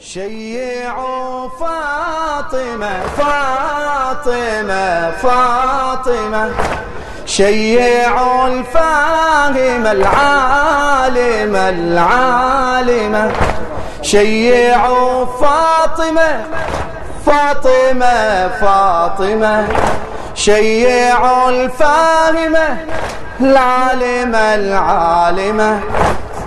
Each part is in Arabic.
شيعوا فاطمة فاطمة فاطمة. شيعوا الفاهم العالم العالمة شيعوا فاطمة فاطمة فاطمة. شيعوا الفاهمة العالمة العالمة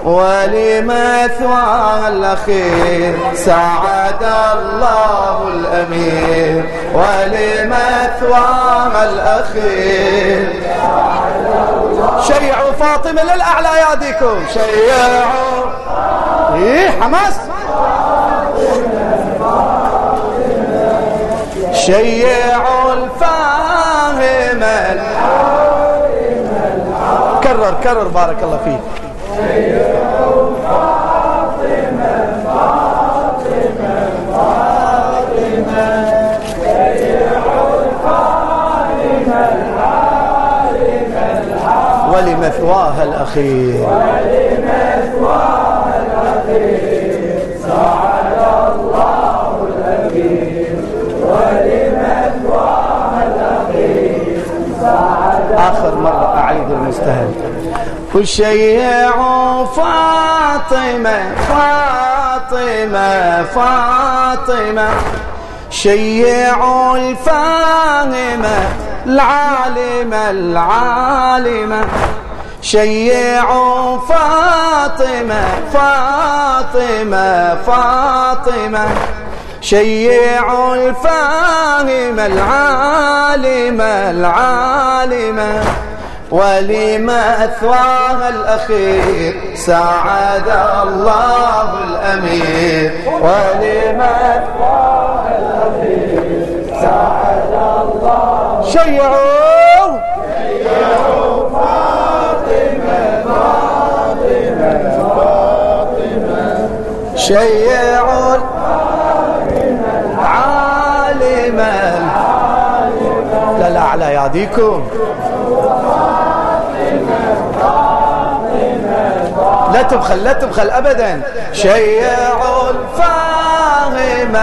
ولمثوى الأخير سعد الله الأمير. ولمثوى الأخير شيعوا فاطمة للأعلى ياديكم شيعوا. إيه حماس. شيعوا الفاهم كرر كرر بارك الله فيك. ولمثواها الأخير. ولمثواها الأخير الله ولمثواها الأخير آخر مرة أعيد المستهل. وشيعوا فاطمة فاطمة فاطمة. شيعوا الفاهمة العالمة العالمة. شيعوا فاطمة فاطمة فاطمة. شيعوا الفاهمة العالمة العالمة ولما أثواها الأخير ساعد الله الأمير. ولما أثواها الأخير ساعد الله. شيعوا شيعوا عالما. لا لا على ياديكم لا تبخل لا تبخل أبدا. شيعوا الفاهم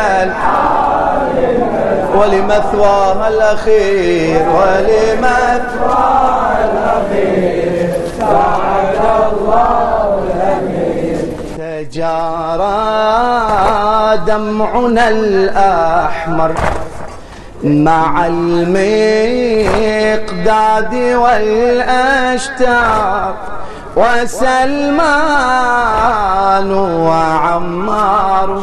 ولمثواها الأخير ولمثواها الأخير. سعد الله تجارى دمعنا الأحمر مع المقداد والأشتار وسلمان وعمار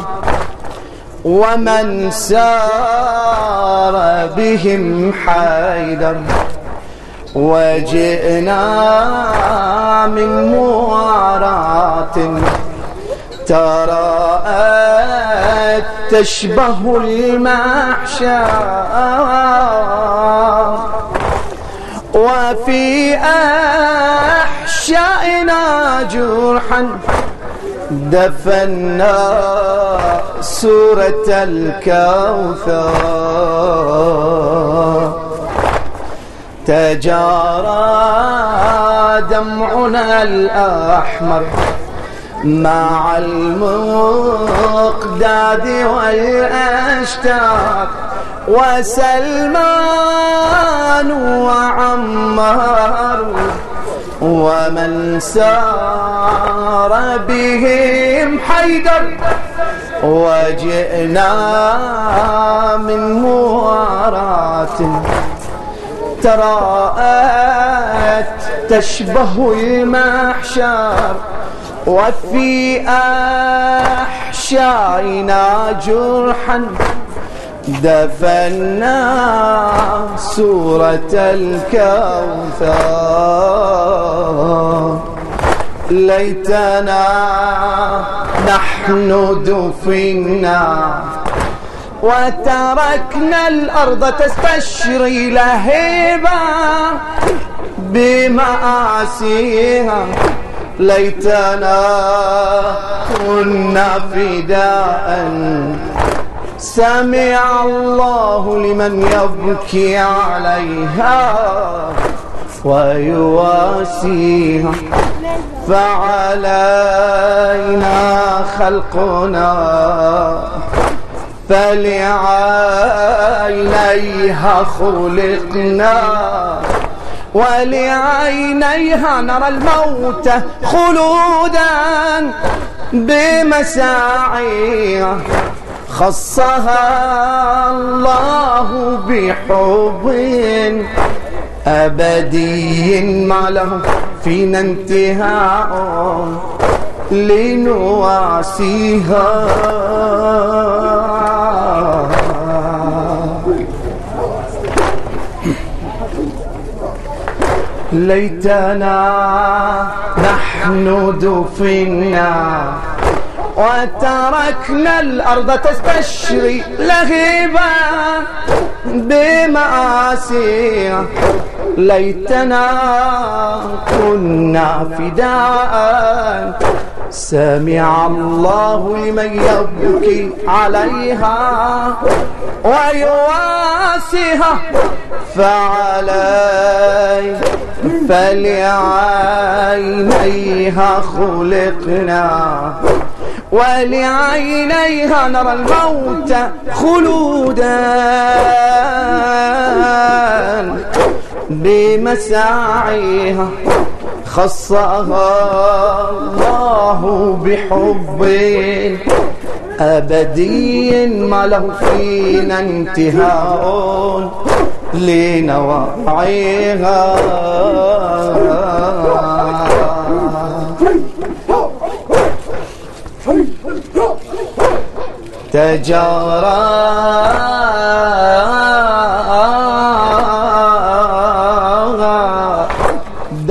ومن سار بهم حيدر وجئنا من موارات تراءت تشبه المحشر وفي أحشائنا جرحا دفنا سورة الكوثر. تجارى دمعنا الأحمر. مع المقداد والأشتاق وسلمان وعمار ومن سار بهم حيدر وجئنا من موارات تراءت تشبه المحشر وفي أحشائنا جرحا دفنا سورة الكوثر. ليتنا نحن دفنا وتركنا الأرض تستشري لهيبا بمآسيها. ليتنا كنا فداء. سمع الله لمن يبكي عليها ويواسيها. فعلينا خلقنا فلعينيها خلقنا. ولعينيها نرى الموت خلودا بمساعيها خصها الله بحب أبدي ما له فينا انتهاء لنواسيها. ليتنا نحن دفنا وتركنا الأرض تستشري لهيبا بمآسيها ليتنا كنا فداء سمع الله لمن يبكي عليها ويواسيها فعلي فلعينيها خلقنا ولعينيها نرى الموت خلودا بمساعيها خصها الله بحب أبدي ما له فينا انتهاء لنواعيها. تجارى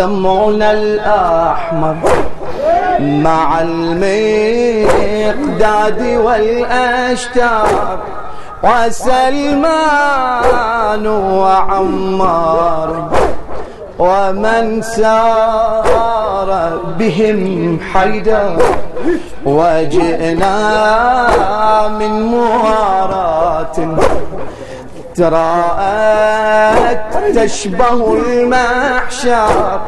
دمعنا الأحمر مع المقداد والأشتار وسلمان وعمار ومن سار بهم حيدا وجئنا من موارات تراءت تشبه المحشر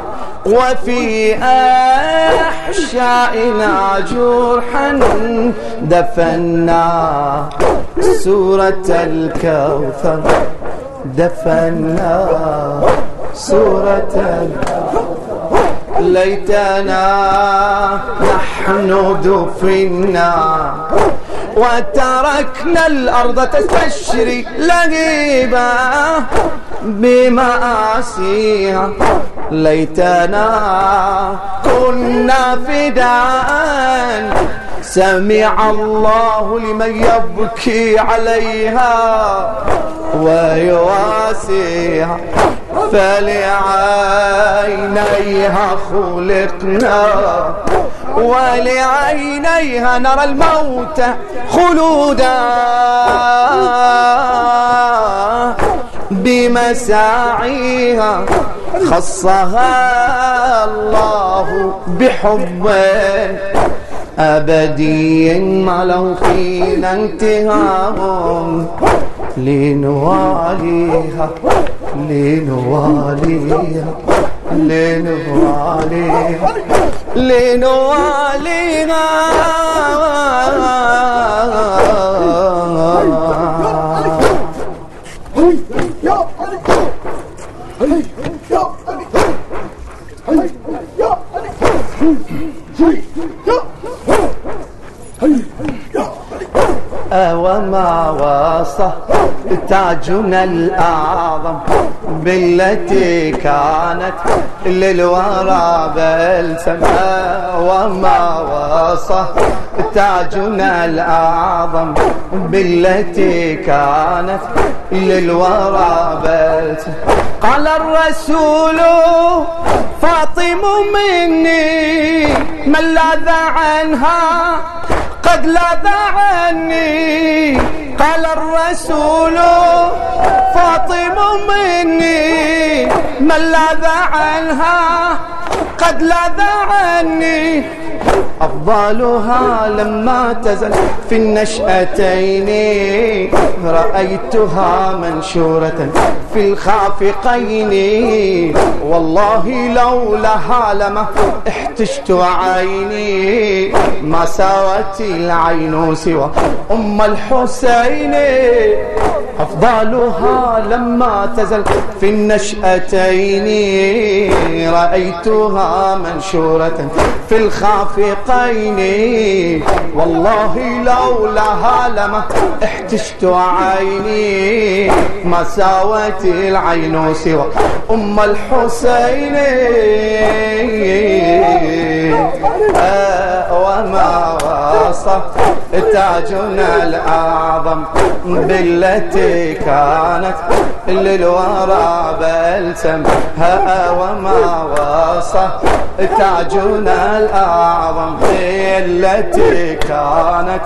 وفي أحشائنا جرحا دفنا سورة الكوثر دفنا سورة الكوثر. ليتنا نحن دفنا وتركنا الأرض تستشري لهيبا بمآسيها ليتنا كنا فداء سمع الله لمن يبكي عليها ويواسيها فلعينيها خلقنا ولعينيها نرى الموت خلودا. بمساعيها خصها الله بحب أبدي ما له فينا انتهاهم لنواليها لنواليها لنواليها لنواليها وما وصى تاجنا الأعظم بالتي كانت للورى بالسماء. وما وصى تاجنا الأعظم بالتي كانت للورى بالسماء. قال الرسول فاطم مني من لاذ عنها قد لاذ عني قال الرسول فاطم مني. من لاذ عنها قد لاذ عني أفضلها لما تزل في النشأتين. رأيتها منشورة في الخافقين. والله لولاها لما احتشت عيني. ما ساوت العين سوى أم الحسين. أفضلها لما تزل في النشأتين. رأيتها منشورة في الخافقين. والله لولاها لما احتشت عيني ما ساوت العين سوى أم الحسين. وما وصف تاجنا الأعظم بالتي كانت. للورى بلسم ها وما وصف تاجنا الأعظم بالتي كانت.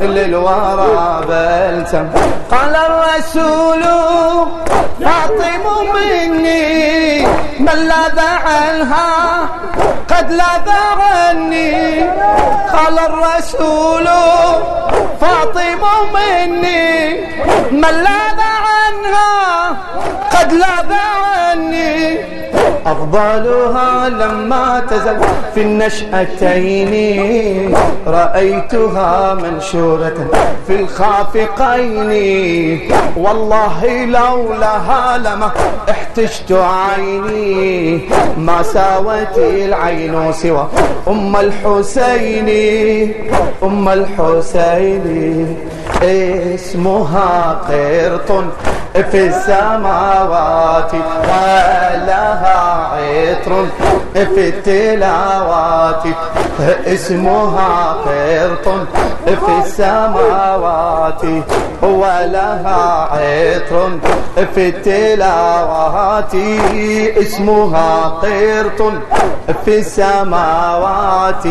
للورى بلسم قال الرسول فاطم مني من لاذ عنها قد لاذ عني. الرسول فاطم مني من لاذ عنها قد لاذ أفضلها لما تزل في النشأتين. رأيتها منشورة في الخافقين. والله لولاها لما احتجت عيني. ما ساوت العين سوى أم الحسين. أم الحسين. اسمها قرط في السماوات ولها عطر. في التلاوات اسمها قرط في السماوات ولها عطر. في التلاوات اسمها قرط في السماوات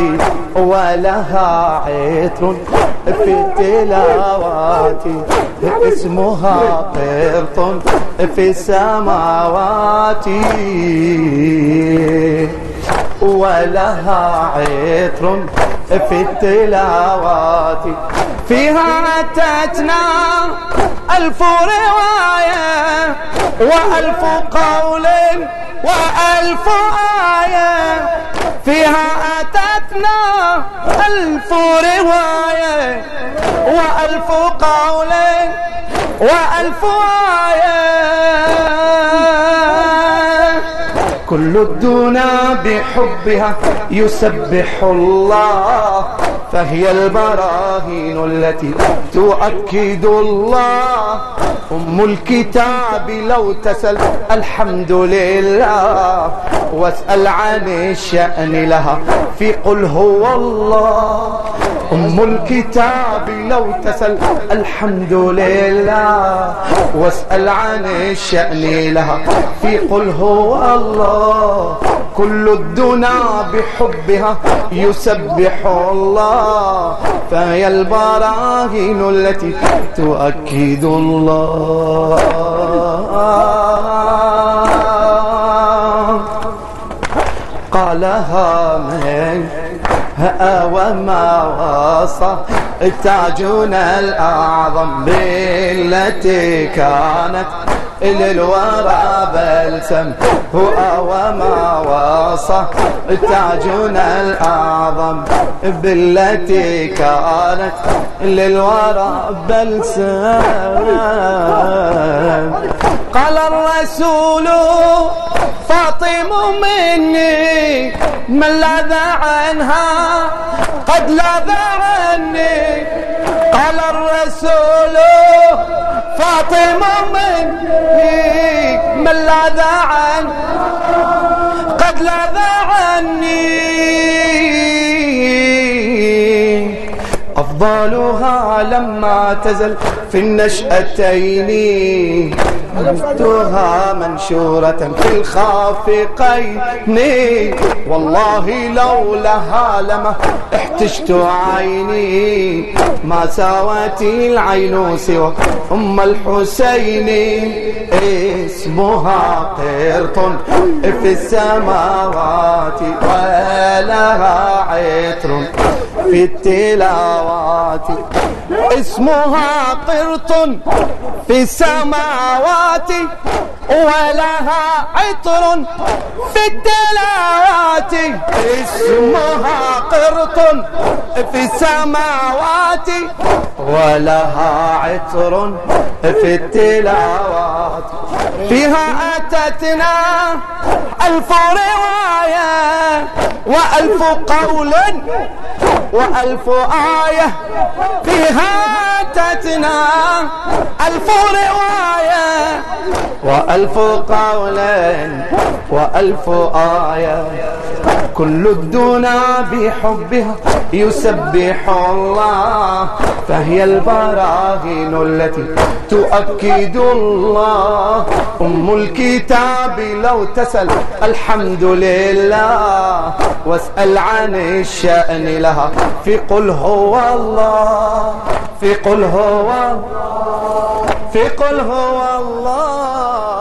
ولها عطر. في التلاوات اسمها قرط في السماوات ولها عطر في التلاوات فيها أتتنا ألف رواية وألف قول وألف آية. فيها أتتنا ألف رواية وألف قول وألف آية. كل الدنا بحبها يسبح الله فهي البراهين التي تؤكد الله. أم الكتاب لو تسل الحمد لله. واسأل عن الشأن لها في قل هو الله. أم الكتاب لو تسل الحمد لله. واسأل عن الشأن لها في قل هو الله. كل الدنا بحبها يسبح الله فهي البراهين التي تؤكد الله. قالها من وما وصى تاجنا الأعظم بالتي كانت. للورى بلسم هو وما وصى تاجنا الأعظم بالتي كانت. للورى بلسم. قال الرسول فاطم مني من لاذ عنها قد لاذ عني. قال الرسول فاطم مني من لاذ عن قد لاذ عني أفضلها لما تزل في النشأتين. مدتها منشورة في الخافقين. والله لولاها لما احتجت عيني. ما ساوت العين سوى أم الحسين. اسمها قرط في السماوات ولها عطر في التلاوات. اسمها قرط في السماوات ولها عطر في التلاوات اسمها قرط في السماوات ولها عطر في التلاوات فيها أتتنا ألف رواية وألف قول وألف آية. فيها أتتنا ألف رواية وألف قول وألف آية. كل الدنا بحبها يسبح الله فهي البراهين التي تؤكد الله. أم الكتاب لو تسل الحمد لله واسأل عن الشأن لها في قل هو الله. في قل هو في قل هو الله.